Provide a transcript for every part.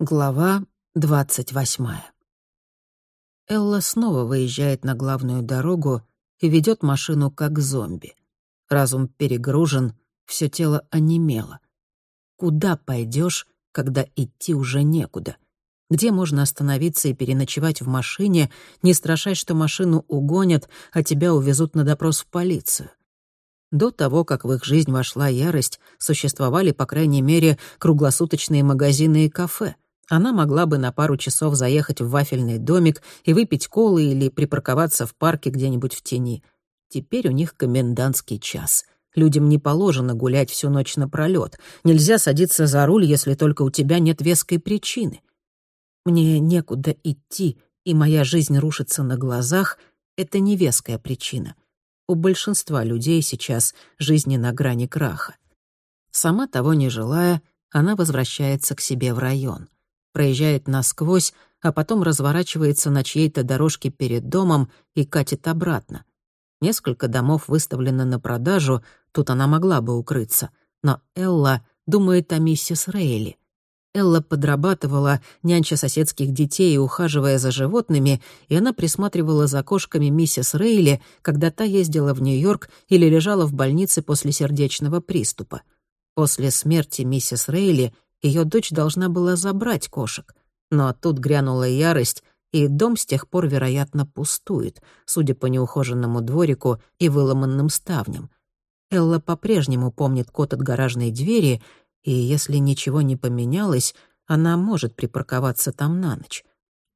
Глава двадцать восьмая. Элла снова выезжает на главную дорогу и ведет машину как зомби. Разум перегружен, все тело онемело. Куда пойдешь, когда идти уже некуда? Где можно остановиться и переночевать в машине, не страшась, что машину угонят, а тебя увезут на допрос в полицию? До того, как в их жизнь вошла ярость, существовали, по крайней мере, круглосуточные магазины и кафе — она могла бы на пару часов заехать в вафельный домик и выпить колы или припарковаться в парке где-нибудь в тени. Теперь у них комендантский час. Людям не положено гулять всю ночь напролёт. Нельзя садиться за руль, если только у тебя нет веской причины. Мне некуда идти, и моя жизнь рушится на глазах — это не веская причина. У большинства людей сейчас жизни на грани краха. Сама того не желая, она возвращается к себе в район — проезжает насквозь, а потом разворачивается на чьей-то дорожке перед домом и катит обратно. Несколько домов выставлены на продажу, тут она могла бы укрыться. Но Элла думает о миссис Рейли. Элла подрабатывала, нянча соседских детей и ухаживая за животными, и она присматривала за кошками миссис Рейли, когда та ездила в Нью-Йорк или лежала в больнице после сердечного приступа. После смерти миссис Рейли ее дочь должна была забрать кошек. Но тут грянула ярость, и дом с тех пор, вероятно, пустует, судя по неухоженному дворику и выломанным ставням. Элла по-прежнему помнит код от гаражной двери, и если ничего не поменялось, она может припарковаться там на ночь.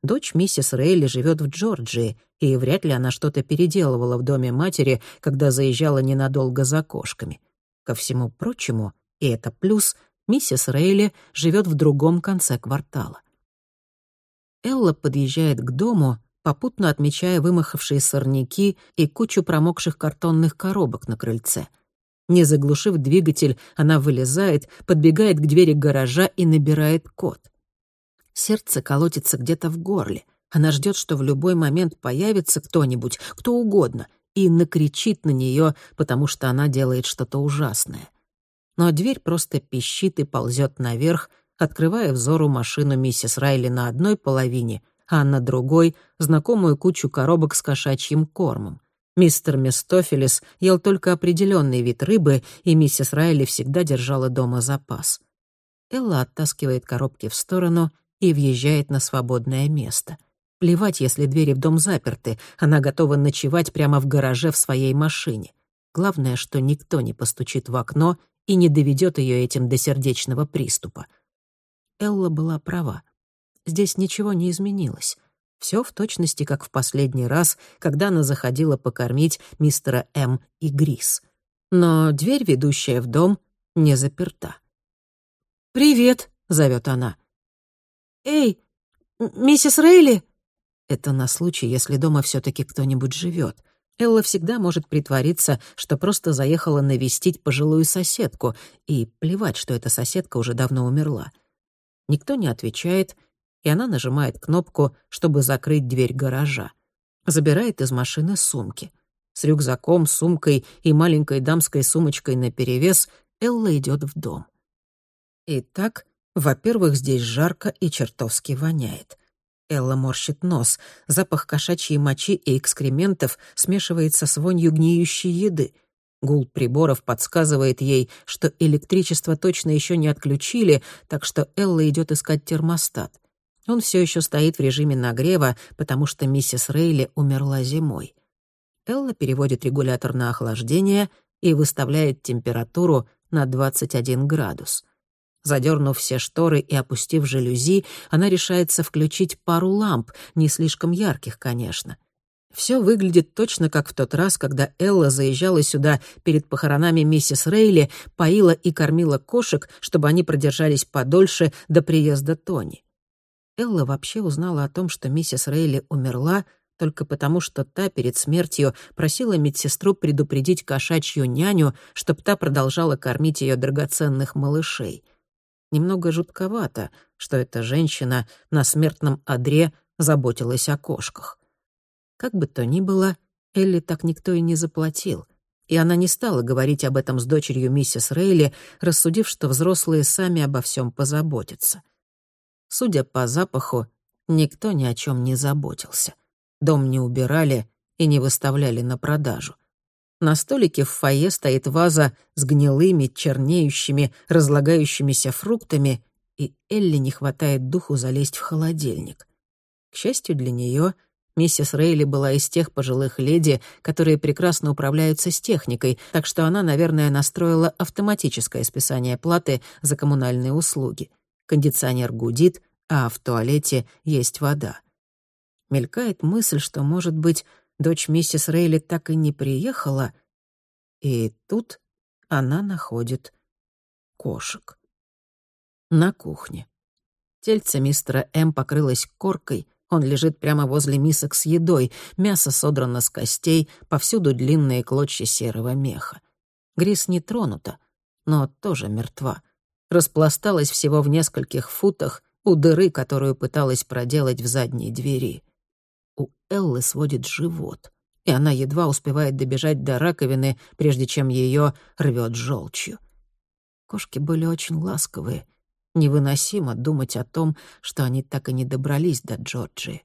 Дочь миссис Рейли живет в Джорджии, и вряд ли она что-то переделывала в доме матери, когда заезжала ненадолго за кошками. Ко всему прочему, и это плюс — миссис Рейли живет в другом конце квартала. Элла подъезжает к дому, попутно отмечая вымахавшие сорняки и кучу промокших картонных коробок на крыльце. Не заглушив двигатель, она вылезает, подбегает к двери гаража и набирает код. Сердце колотится где-то в горле. Она ждет, что в любой момент появится кто-нибудь, кто угодно, и накричит на нее, потому что она делает что-то ужасное но дверь просто пищит и ползет наверх, открывая взору машину миссис Райли на одной половине, а на другой — знакомую кучу коробок с кошачьим кормом. Мистер Местофилис ел только определенный вид рыбы, и миссис Райли всегда держала дома запас. Элла оттаскивает коробки в сторону и въезжает на свободное место. Плевать, если двери в дом заперты, она готова ночевать прямо в гараже в своей машине. Главное, что никто не постучит в окно и не доведет ее этим до сердечного приступа. Элла была права. Здесь ничего не изменилось. Все в точности, как в последний раз, когда она заходила покормить мистера М. и Грис. Но дверь, ведущая в дом, не заперта. «Привет», — зовет она. «Эй, миссис Рейли?» Это на случай, если дома все таки кто-нибудь живет. Элла всегда может притвориться, что просто заехала навестить пожилую соседку, и плевать, что эта соседка уже давно умерла. Никто не отвечает, и она нажимает кнопку, чтобы закрыть дверь гаража. Забирает из машины сумки. С рюкзаком, сумкой и маленькой дамской сумочкой наперевес Элла идет в дом. Итак, во-первых, здесь жарко и чертовски воняет. Элла морщит нос. Запах кошачьей мочи и экскрементов смешивается с вонью гниющей еды. Гул приборов подсказывает ей, что электричество точно еще не отключили, так что Элла идет искать термостат. Он все еще стоит в режиме нагрева, потому что миссис Рейли умерла зимой. Элла переводит регулятор на охлаждение и выставляет температуру на 21 градус. Задернув все шторы и опустив жалюзи, она решается включить пару ламп, не слишком ярких, конечно. Все выглядит точно как в тот раз, когда Элла заезжала сюда перед похоронами миссис Рейли, поила и кормила кошек, чтобы они продержались подольше до приезда Тони. Элла вообще узнала о том, что миссис Рейли умерла, только потому, что та перед смертью просила медсестру предупредить кошачью няню, чтобы та продолжала кормить ее драгоценных малышей — Немного жутковато, что эта женщина на смертном одре заботилась о кошках. Как бы то ни было, Элли так никто и не заплатил, и она не стала говорить об этом с дочерью миссис Рейли, рассудив, что взрослые сами обо всем позаботятся. Судя по запаху, никто ни о чем не заботился. Дом не убирали и не выставляли на продажу. На столике в фойе стоит ваза с гнилыми, чернеющими, разлагающимися фруктами, и Элли не хватает духу залезть в холодильник. К счастью для нее, миссис Рейли была из тех пожилых леди, которые прекрасно управляются с техникой, так что она, наверное, настроила автоматическое списание платы за коммунальные услуги. Кондиционер гудит, а в туалете есть вода. Мелькает мысль, что, может быть, дочь миссис Рейли так и не приехала, и тут она находит кошек. На кухне. Тельце мистера М покрылось коркой, он лежит прямо возле мисок с едой, мясо содрано с костей, повсюду длинные клочья серого меха. Грис не тронута, но тоже мертва. Распласталась всего в нескольких футах у дыры, которую пыталась проделать в задней двери. У Эллы сводит живот, и она едва успевает добежать до раковины, прежде чем ее рвет желчью. Кошки были очень ласковые, Невыносимо думать о том, что они так и не добрались до Джорджии.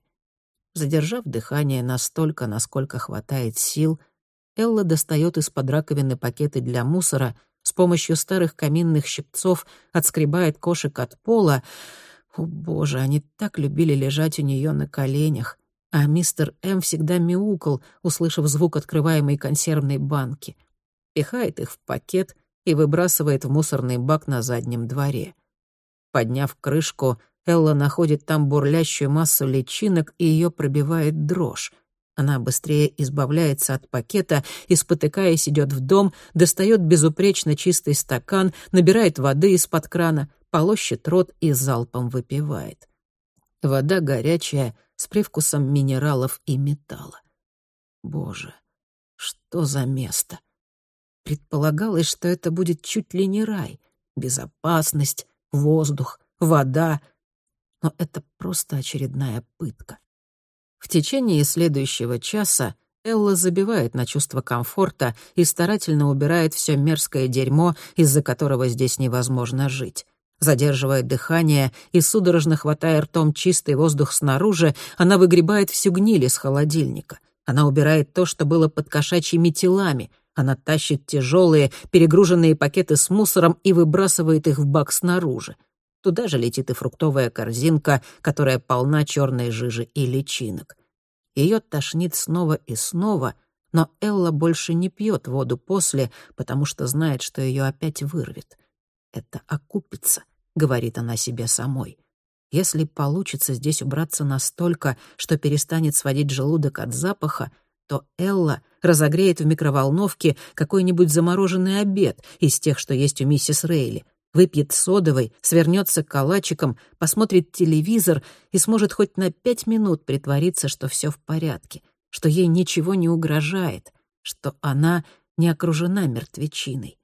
Задержав дыхание настолько, насколько хватает сил, Элла достает из-под раковины пакеты для мусора, с помощью старых каминных щипцов отскребает кошек от пола. О, боже, они так любили лежать у нее на коленях. А мистер М всегда мяукал, услышав звук открываемой консервной банки. Пихает их в пакет и выбрасывает в мусорный бак на заднем дворе. Подняв крышку, Элла находит там бурлящую массу личинок, и ее пробивает дрожь. Она быстрее избавляется от пакета и, спотыкаясь, идет в дом, достает безупречно чистый стакан, набирает воды из-под крана, полощет рот и залпом выпивает. Вода горячая, с привкусом минералов и металла. Боже, что за место! Предполагалось, что это будет чуть ли не рай. Безопасность, воздух, вода. Но это просто очередная пытка. В течение следующего часа Элла забивает на чувство комфорта и старательно убирает все мерзкое дерьмо, из-за которого здесь невозможно жить. Задерживая дыхание и судорожно хватая ртом чистый воздух снаружи, она выгребает всю гниль из холодильника. Она убирает то, что было под кошачьими телами — она тащит тяжелые, перегруженные пакеты с мусором и выбрасывает их в бак снаружи. Туда же летит и фруктовая корзинка, которая полна черной жижи и личинок. Ее тошнит снова и снова, но Элла больше не пьет воду после, потому что знает, что ее опять вырвет. «Это окупится», — говорит она себе самой. «Если получится здесь убраться настолько, что перестанет сводить желудок от запаха, то Элла разогреет в микроволновке какой-нибудь замороженный обед из тех, что есть у миссис Рейли, выпьет содовой, свернется калачиком, посмотрит телевизор и сможет хоть на пять минут притвориться, что все в порядке, что ей ничего не угрожает, что она не окружена мертвечиной.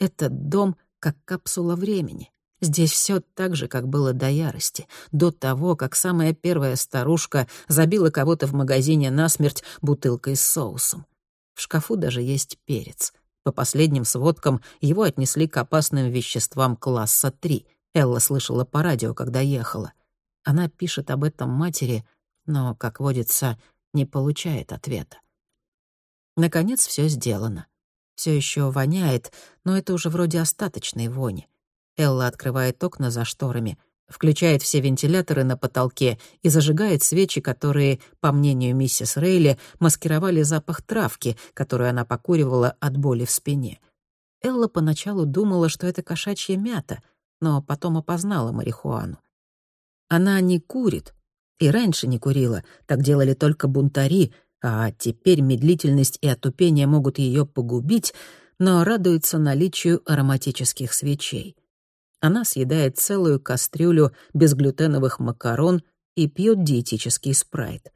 Этот дом как капсула времени. Здесь все так же, как было до ярости, до того, как самая первая старушка забила кого-то в магазине насмерть бутылкой с соусом. В шкафу даже есть перец. По последним сводкам его отнесли к опасным веществам класса 3. Элла слышала по радио, когда ехала. Она пишет об этом матери, но, как водится, не получает ответа. Наконец все сделано. Все еще воняет, но это уже вроде остаточной вони. Элла открывает окна за шторами, включает все вентиляторы на потолке и зажигает свечи, которые, по мнению миссис Рейли, маскировали запах травки, которую она покуривала от боли в спине. Элла поначалу думала, что это кошачья мята, но потом опознала марихуану. Она не курит, и раньше не курила, так делали только бунтари, а теперь медлительность и отупение могут ее погубить, но радуется наличию ароматических свечей. Она съедает целую кастрюлю безглютеновых макарон и пьет диетический спрайт.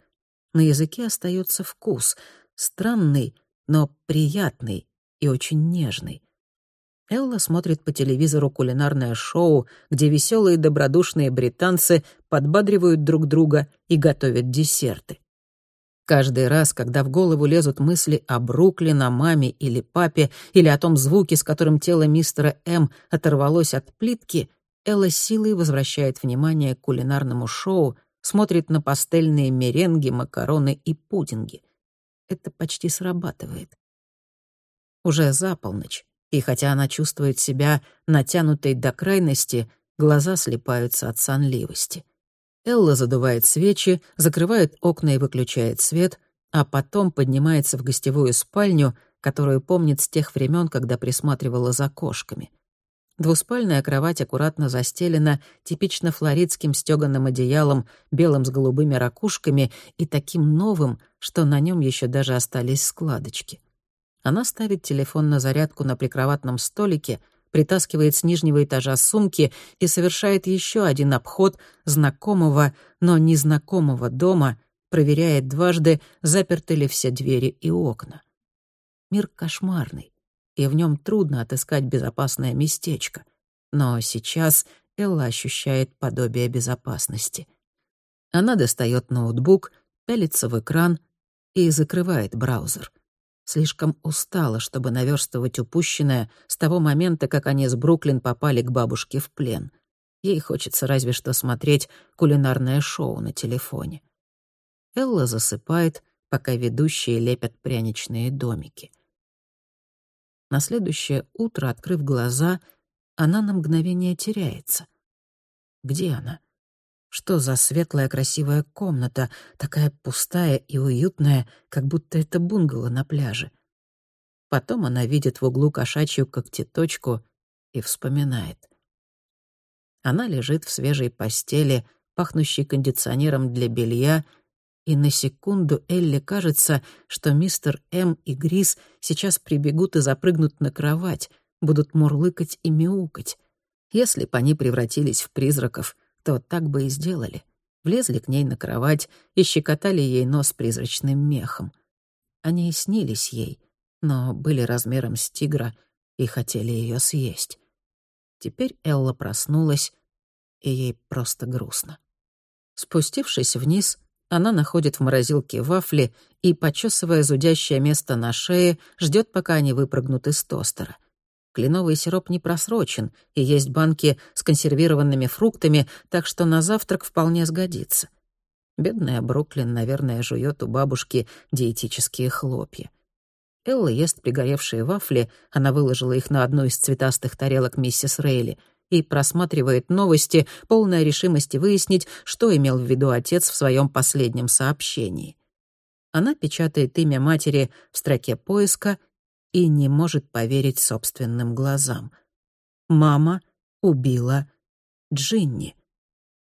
На языке остается вкус, странный, но приятный и очень нежный. Элла смотрит по телевизору кулинарное шоу, где веселые добродушные британцы подбадривают друг друга и готовят десерты. Каждый раз, когда в голову лезут мысли о Бруклин, о маме или папе, или о том звуке, с которым тело мистера М оторвалось от плитки, Элла силой возвращает внимание к кулинарному шоу, смотрит на пастельные меренги, макароны и пудинги. Это почти срабатывает. Уже за полночь, и хотя она чувствует себя натянутой до крайности, глаза слепаются от сонливости. Элла задувает свечи, закрывает окна и выключает свет, а потом поднимается в гостевую спальню, которую помнит с тех времен, когда присматривала за кошками. Двуспальная кровать аккуратно застелена типично флоридским стёганым одеялом, белым с голубыми ракушками и таким новым, что на нем еще даже остались складочки. Она ставит телефон на зарядку на прикроватном столике, притаскивает с нижнего этажа сумки и совершает еще один обход знакомого, но незнакомого дома, проверяет дважды, заперты ли все двери и окна. Мир кошмарный, и в нем трудно отыскать безопасное местечко. Но сейчас Элла ощущает подобие безопасности. Она достает ноутбук, пялится в экран и закрывает браузер — Слишком устала, чтобы наверстывать упущенное с того момента, как они с Бруклин попали к бабушке в плен. Ей хочется разве что смотреть кулинарное шоу на телефоне. Элла засыпает, пока ведущие лепят пряничные домики. На следующее утро, открыв глаза, она на мгновение теряется. Где она? Что за светлая красивая комната, такая пустая и уютная, как будто это бунгало на пляже. Потом она видит в углу кошачью когтеточку и вспоминает. Она лежит в свежей постели, пахнущей кондиционером для белья, и на секунду Элли кажется, что мистер М и Грис сейчас прибегут и запрыгнут на кровать, будут мурлыкать и мяукать. Если бы они превратились в призраков, то так бы и сделали. Влезли к ней на кровать и щекотали ей нос призрачным мехом. Они и снились ей, но были размером с тигра и хотели ее съесть. Теперь Элла проснулась, и ей просто грустно. Спустившись вниз, она находит в морозилке вафли и, почесывая зудящее место на шее, ждет, пока они выпрыгнут из тостера. Кленовый сироп не просрочен, и есть банки с консервированными фруктами, так что на завтрак вполне сгодится. Бедная Бруклин, наверное, жует у бабушки диетические хлопья. Элла ест пригоревшие вафли, она выложила их на одну из цветастых тарелок миссис Рейли и просматривает новости, полная решимости выяснить, что имел в виду отец в своем последнем сообщении. Она печатает имя матери в строке поиска и не может поверить собственным глазам. Мама убила Джинни.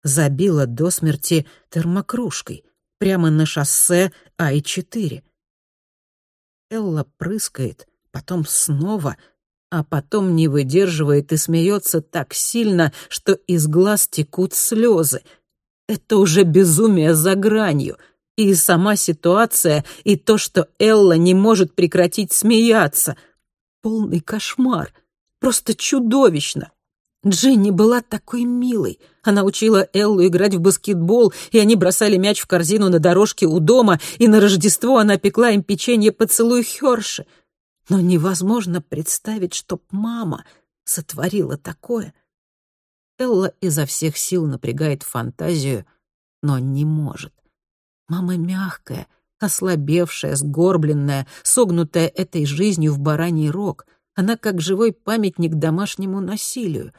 Забила до смерти термокружкой прямо на шоссе Ай-4. Элла прыскает, потом снова, а потом не выдерживает и смеется так сильно, что из глаз текут слезы. Это уже безумие за гранью — и сама ситуация, и то, что Элла не может прекратить смеяться. Полный кошмар. Просто чудовищно. Джинни была такой милой. Она учила Эллу играть в баскетбол, и они бросали мяч в корзину на дорожке у дома, и на Рождество она пекла им печенье поцелуй Хёрши. Но невозможно представить, чтоб мама сотворила такое. Элла изо всех сил напрягает фантазию, но не может. Мама мягкая, ослабевшая, сгорбленная, согнутая этой жизнью в бараний рог. Она как живой памятник домашнему насилию.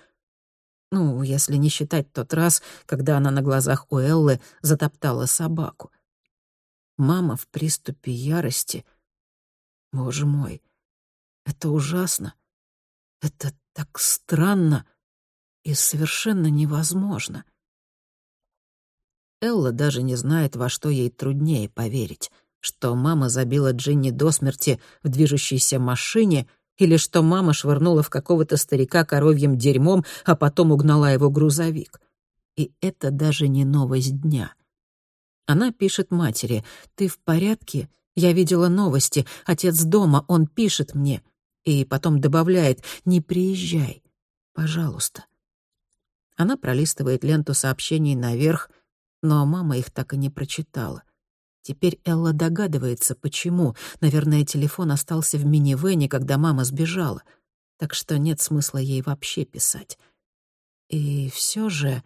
Ну, если не считать тот раз, когда она на глазах у Эллы затоптала собаку. Мама в приступе ярости. Боже мой, это ужасно. Это так странно и совершенно невозможно. Элла даже не знает, во что ей труднее поверить. Что мама забила Джинни до смерти в движущейся машине или что мама швырнула в какого-то старика коровьим дерьмом, а потом угнала его грузовик. И это даже не новость дня. Она пишет матери, «Ты в порядке? Я видела новости. Отец дома, он пишет мне». И потом добавляет, «Не приезжай, пожалуйста». Она пролистывает ленту сообщений наверх, но мама их так и не прочитала. Теперь Элла догадывается, почему. Наверное, телефон остался в минивэне, когда мама сбежала. Так что нет смысла ей вообще писать. И все же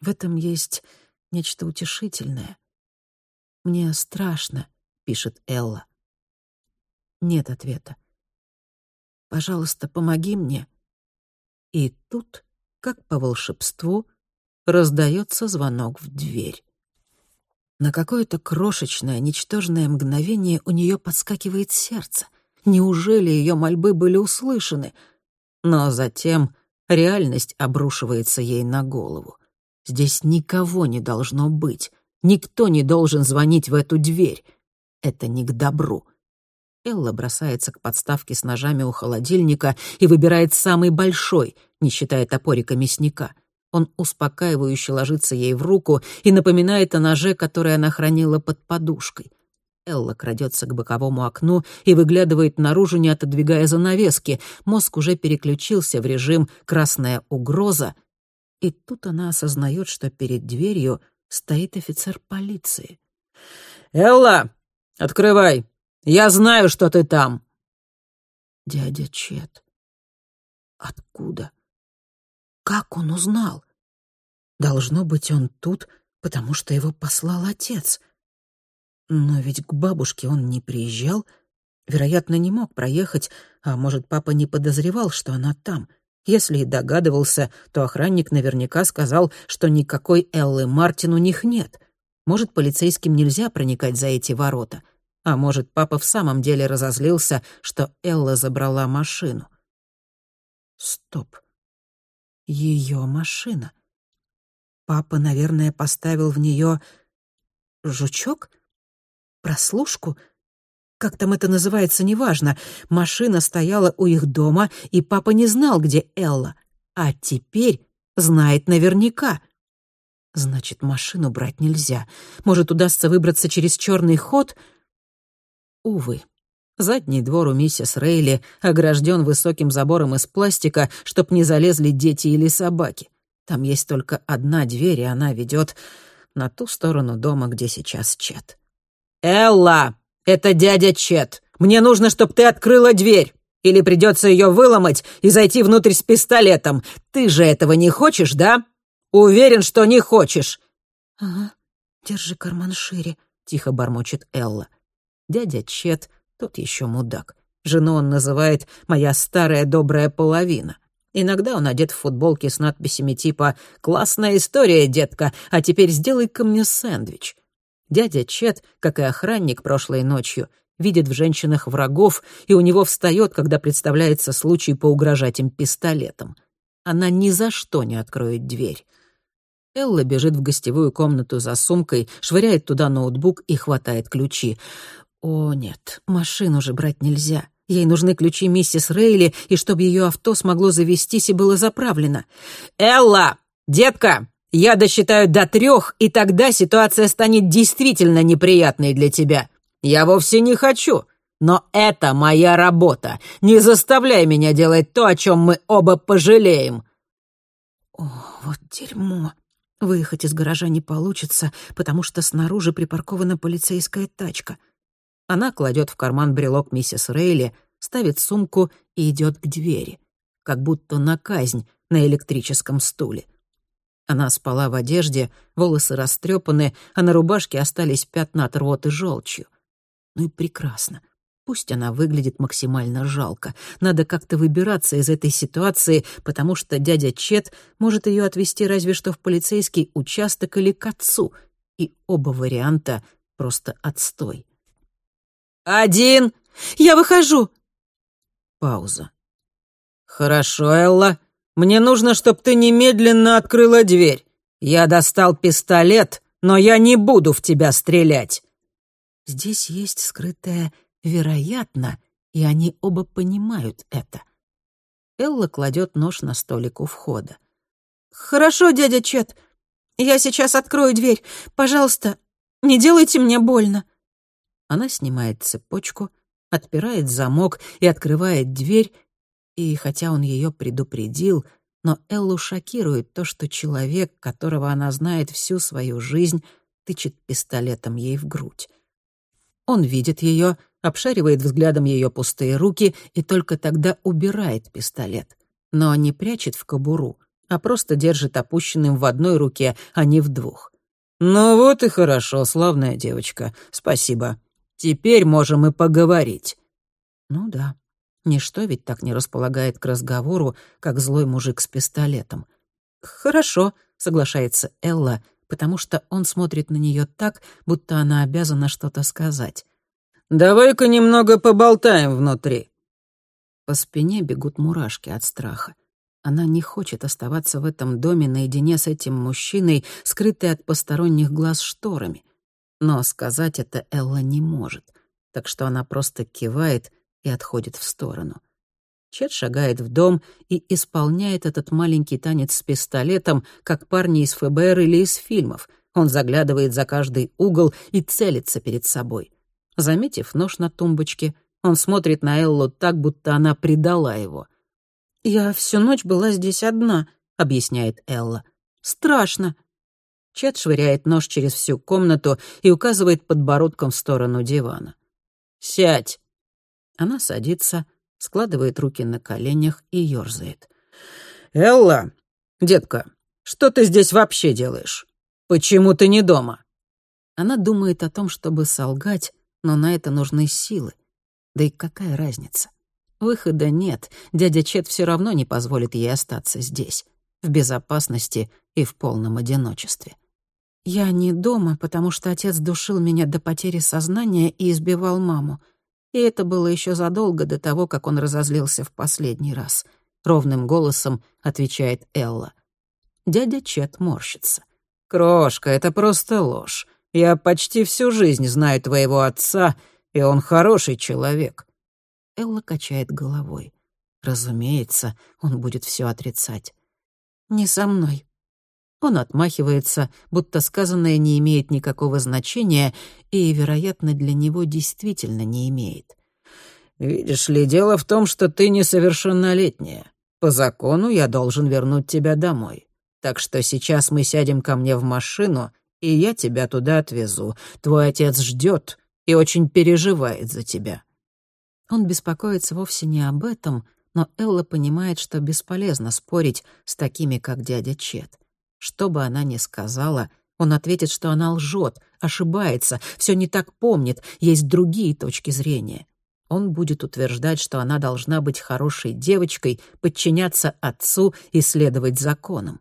в этом есть нечто утешительное. «Мне страшно», — пишет Элла. Нет ответа. «Пожалуйста, помоги мне». И тут, как по волшебству, раздается звонок в дверь. На какое-то крошечное, ничтожное мгновение у нее подскакивает сердце. Неужели ее мольбы были услышаны? Но затем реальность обрушивается ей на голову. Здесь никого не должно быть. Никто не должен звонить в эту дверь. Это не к добру. Элла бросается к подставке с ножами у холодильника и выбирает самый большой, не считая топорика мясника — он успокаивающе ложится ей в руку и напоминает о ноже, который она хранила под подушкой. Элла крадется к боковому окну и выглядывает наружу, не отодвигая занавески. Мозг уже переключился в режим «красная угроза». И тут она осознает, что перед дверью стоит офицер полиции. «Элла, открывай! Я знаю, что ты там!» Дядя Чет. Откуда? Как он узнал? Должно быть, он тут, потому что его послал отец. Но ведь к бабушке он не приезжал, вероятно, не мог проехать, а может, папа не подозревал, что она там. Если и догадывался, то охранник наверняка сказал, что никакой Эллы Мартин у них нет. Может, полицейским нельзя проникать за эти ворота. А может, папа в самом деле разозлился, что Элла забрала машину. Стоп ее машина. Папа, наверное, поставил в нее жучок? Прослушку? Как там это называется, неважно. Машина стояла у их дома, и папа не знал, где Элла. А теперь знает наверняка. Значит, машину брать нельзя. Может, удастся выбраться через черный ход? Увы. Задний двор у миссис Рейли огражден высоким забором из пластика, чтоб не залезли дети или собаки. Там есть только одна дверь, и она ведет на ту сторону дома, где сейчас Чет. «Элла, это дядя Чет. Мне нужно, чтобы ты открыла дверь. Или придется ее выломать и зайти внутрь с пистолетом. Ты же этого не хочешь, да? Уверен, что не хочешь». «Ага, держи карман шире», — тихо бормочет Элла. Дядя Чет тот еще мудак. Жену он называет «моя старая добрая половина». Иногда он одет в футболке с надписями типа «Классная история, детка, а теперь сделай-ка мне сэндвич». Дядя Чет, как и охранник прошлой ночью, видит в женщинах врагов, и у него встает, когда представляется случай поугрожать им пистолетом. Она ни за что не откроет дверь. Элла бежит в гостевую комнату за сумкой, швыряет туда ноутбук и хватает ключи. О, нет, машину же брать нельзя. Ей нужны ключи миссис Рейли, и чтобы ее авто смогло завестись и было заправлено. «Элла! Детка! Я досчитаю до трех, и тогда ситуация станет действительно неприятной для тебя. Я вовсе не хочу, но это моя работа. Не заставляй меня делать то, о чем мы оба пожалеем». О, вот дерьмо. Выехать из гаража не получится, потому что снаружи припаркована полицейская тачка — она кладет в карман брелок миссис Рейли, ставит сумку и идет к двери, как будто на казнь на электрическом стуле. Она спала в одежде, волосы растрепаны, а на рубашке остались пятна от рвоты желчью. Ну и прекрасно. Пусть она выглядит максимально жалко. Надо как-то выбираться из этой ситуации, потому что дядя Чет может ее отвезти разве что в полицейский участок или к отцу. И оба варианта просто отстой. «Один! Я выхожу!» Пауза. «Хорошо, Элла. Мне нужно, чтобы ты немедленно открыла дверь. Я достал пистолет, но я не буду в тебя стрелять». Здесь есть скрытое «вероятно», и они оба понимают это. Элла кладет нож на столик у входа. «Хорошо, дядя Чет. Я сейчас открою дверь. Пожалуйста, не делайте мне больно». Она снимает цепочку, отпирает замок и открывает дверь, и хотя он ее предупредил, но Эллу шокирует то, что человек, которого она знает всю свою жизнь, тычет пистолетом ей в грудь. Он видит ее, обшаривает взглядом ее пустые руки и только тогда убирает пистолет. Но не прячет в кобуру, а просто держит опущенным в одной руке, а не в двух. «Ну вот и хорошо, славная девочка. Спасибо. Теперь можем и поговорить». Ну да, ничто ведь так не располагает к разговору, как злой мужик с пистолетом. «Хорошо», — соглашается Элла, потому что он смотрит на нее так, будто она обязана что-то сказать. «Давай-ка немного поболтаем внутри». По спине бегут мурашки от страха. Она не хочет оставаться в этом доме наедине с этим мужчиной, скрытой от посторонних глаз шторами. Но сказать это Элла не может, так что она просто кивает и отходит в сторону. Чет шагает в дом и исполняет этот маленький танец с пистолетом, как парни из ФБР или из фильмов. Он заглядывает за каждый угол и целится перед собой. Заметив нож на тумбочке, он смотрит на Эллу так, будто она предала его — «Я всю ночь была здесь одна», — объясняет Элла. «Страшно». Чет швыряет нож через всю комнату и указывает подбородком в сторону дивана. «Сядь!» Она садится, складывает руки на коленях и ёрзает. «Элла, детка, что ты здесь вообще делаешь? Почему ты не дома?» Она думает о том, чтобы солгать, но на это нужны силы. Да и какая разница? Выхода нет, дядя Чет все равно не позволит ей остаться здесь, в безопасности и в полном одиночестве. Я не дома, потому что отец душил меня до потери сознания и избивал маму. И это было еще задолго до того, как он разозлился в последний раз. Ровным голосом отвечает Элла. Дядя Чет морщится. «Крошка, это просто ложь. Я почти всю жизнь знаю твоего отца, и он хороший человек. Элла качает головой. Разумеется, он будет все отрицать. «Не со мной». Он отмахивается, будто сказанное не имеет никакого значения и, вероятно, для него действительно не имеет. «Видишь ли, дело в том, что ты несовершеннолетняя. По закону я должен вернуть тебя домой. Так что сейчас мы сядем ко мне в машину, и я тебя туда отвезу. Твой отец ждет и очень переживает за тебя. Он беспокоится вовсе не об этом, но Элла понимает, что бесполезно спорить с такими, как дядя Чет. Что бы она ни сказала, он ответит, что она лжет, ошибается, все не так помнит, есть другие точки зрения. Он будет утверждать, что она должна быть хорошей девочкой, подчиняться отцу и следовать законам.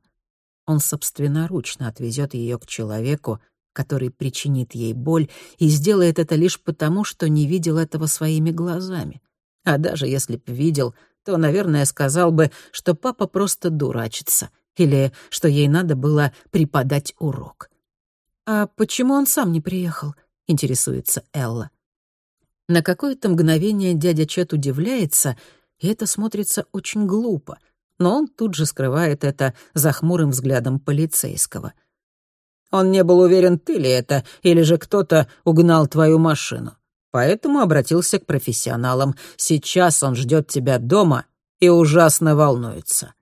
Он собственноручно отвезет ее к человеку, который причинит ей боль, и сделает это лишь потому, что не видел этого своими глазами. А даже если б видел, то, наверное, сказал бы, что папа просто дурачится, или что ей надо было преподать урок. «А почему он сам не приехал?» — интересуется Элла. На какое-то мгновение дядя Чет удивляется, и это смотрится очень глупо, но он тут же скрывает это за хмурым взглядом полицейского — он не был уверен, ты ли это, или же кто-то угнал твою машину. Поэтому обратился к профессионалам. Сейчас он ждет тебя дома и ужасно волнуется.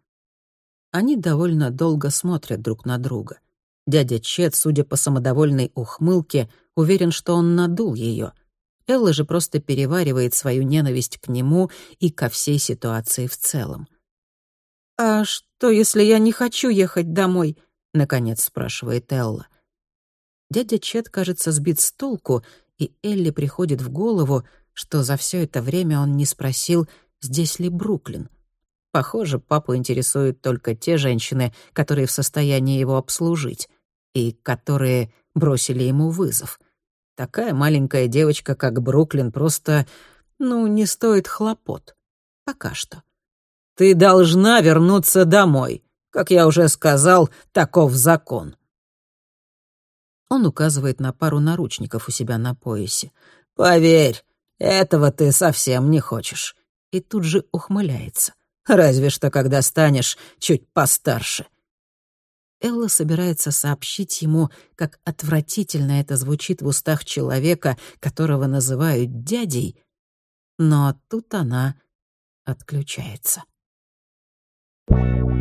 Они довольно долго смотрят друг на друга. Дядя Чет, судя по самодовольной ухмылке, уверен, что он надул ее. Элла же просто переваривает свою ненависть к нему и ко всей ситуации в целом. «А что, если я не хочу ехать домой?» наконец спрашивает Элла. Дядя Чет кажется сбит с толку, и Элли приходит в голову, что за все это время он не спросил, здесь ли Бруклин. Похоже, папу интересуют только те женщины, которые в состоянии его обслужить, и которые бросили ему вызов. Такая маленькая девочка, как Бруклин, просто, ну, не стоит хлопот. Пока что. «Ты должна вернуться домой», как я уже сказал, таков закон». Он указывает на пару наручников у себя на поясе. «Поверь, этого ты совсем не хочешь». И тут же ухмыляется. Разве что когда станешь чуть постарше». Элла собирается сообщить ему, как отвратительно это звучит в устах человека, которого называют дядей, но тут она отключается. Thank you.